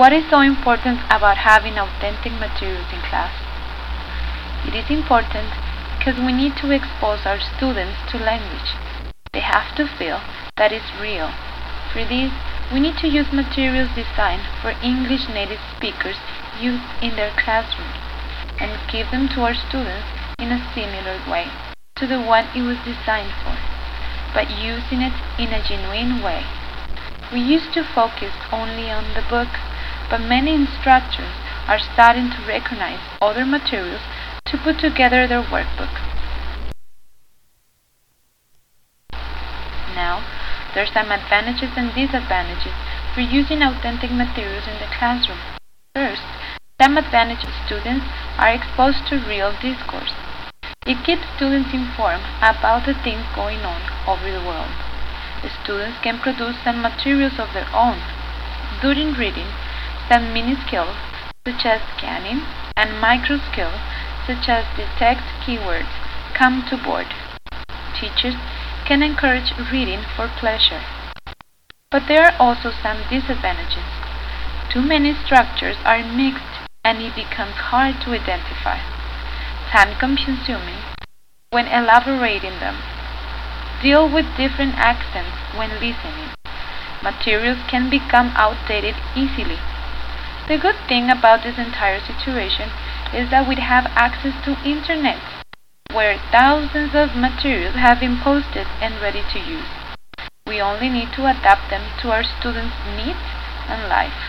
What is so important about having authentic materials in class? It is important because we need to expose our students to language. They have to feel that it's real. For this, we need to use materials designed for English native speakers used in their classroom and give them to our students in a similar way to the one it was designed for, but using it in a genuine way. We used to focus only on the book, but many instructors are starting to recognize other materials to put together their workbooks. Now, there are some advantages and disadvantages for using authentic materials in the classroom. First, some advantages students are exposed to real discourse. It keeps students informed about the things going on over the world. The students can produce some materials of their own. During reading, some mini skills such as scanning and micro skills such as detect keywords come to board. Teachers can encourage reading for pleasure. But there are also some disadvantages. Too many structures are mixed and it becomes hard to identify. Time consuming when elaborating them. Deal with different accents when listening. Materials can become outdated easily. The good thing about this entire situation is that we have access to internet where thousands of materials have been posted and ready to use. We only need to adapt them to our students' needs and life.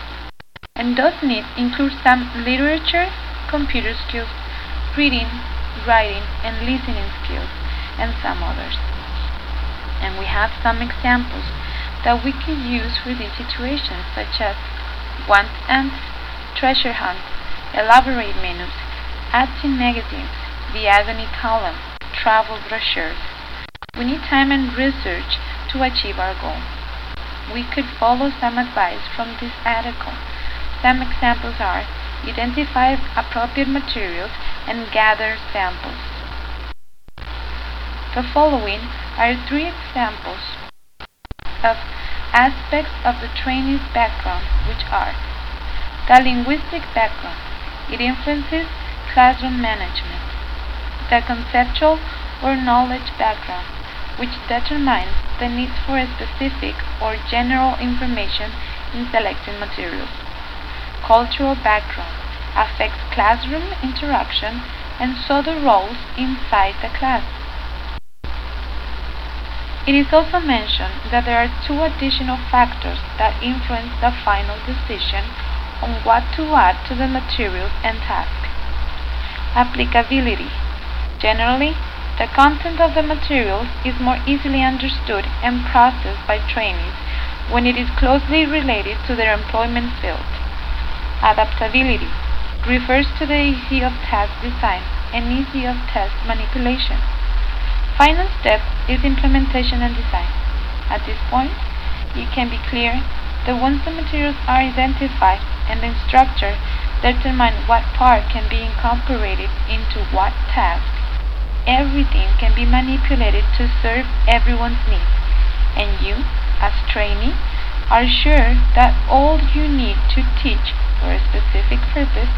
And those needs include some literature, computer skills, reading, writing, and listening skills, and some others. And we have some examples that we can use for these situations, such as want ads, treasure hunt, elaborate menus, ads in magazines, the agony column, travel brochures. We need time and research to achieve our goal. We could follow some advice from this article. Some examples are identify appropriate materials and gather samples. The following are three examples of aspects of the trainee's background, which are the linguistic background. It influences classroom management the conceptual or knowledge background, which determines the need for specific or general information in selecting materials. Cultural background affects classroom interaction and so the roles inside the class. It is also mentioned that there are two additional factors that influence the final decision on what to add to the materials and task. Applicability Generally, the content of the materials is more easily understood and processed by trainees when it is closely related to their employment field. Adaptability refers to the ease of task design and ease of task manipulation. Final step is implementation and design. At this point, it can be clear that once the materials are identified and the instructor determines what part can be incorporated into what task, everything can be manipulated to serve everyone's needs, and you, as trainee, are sure that all you need to teach for a specific purpose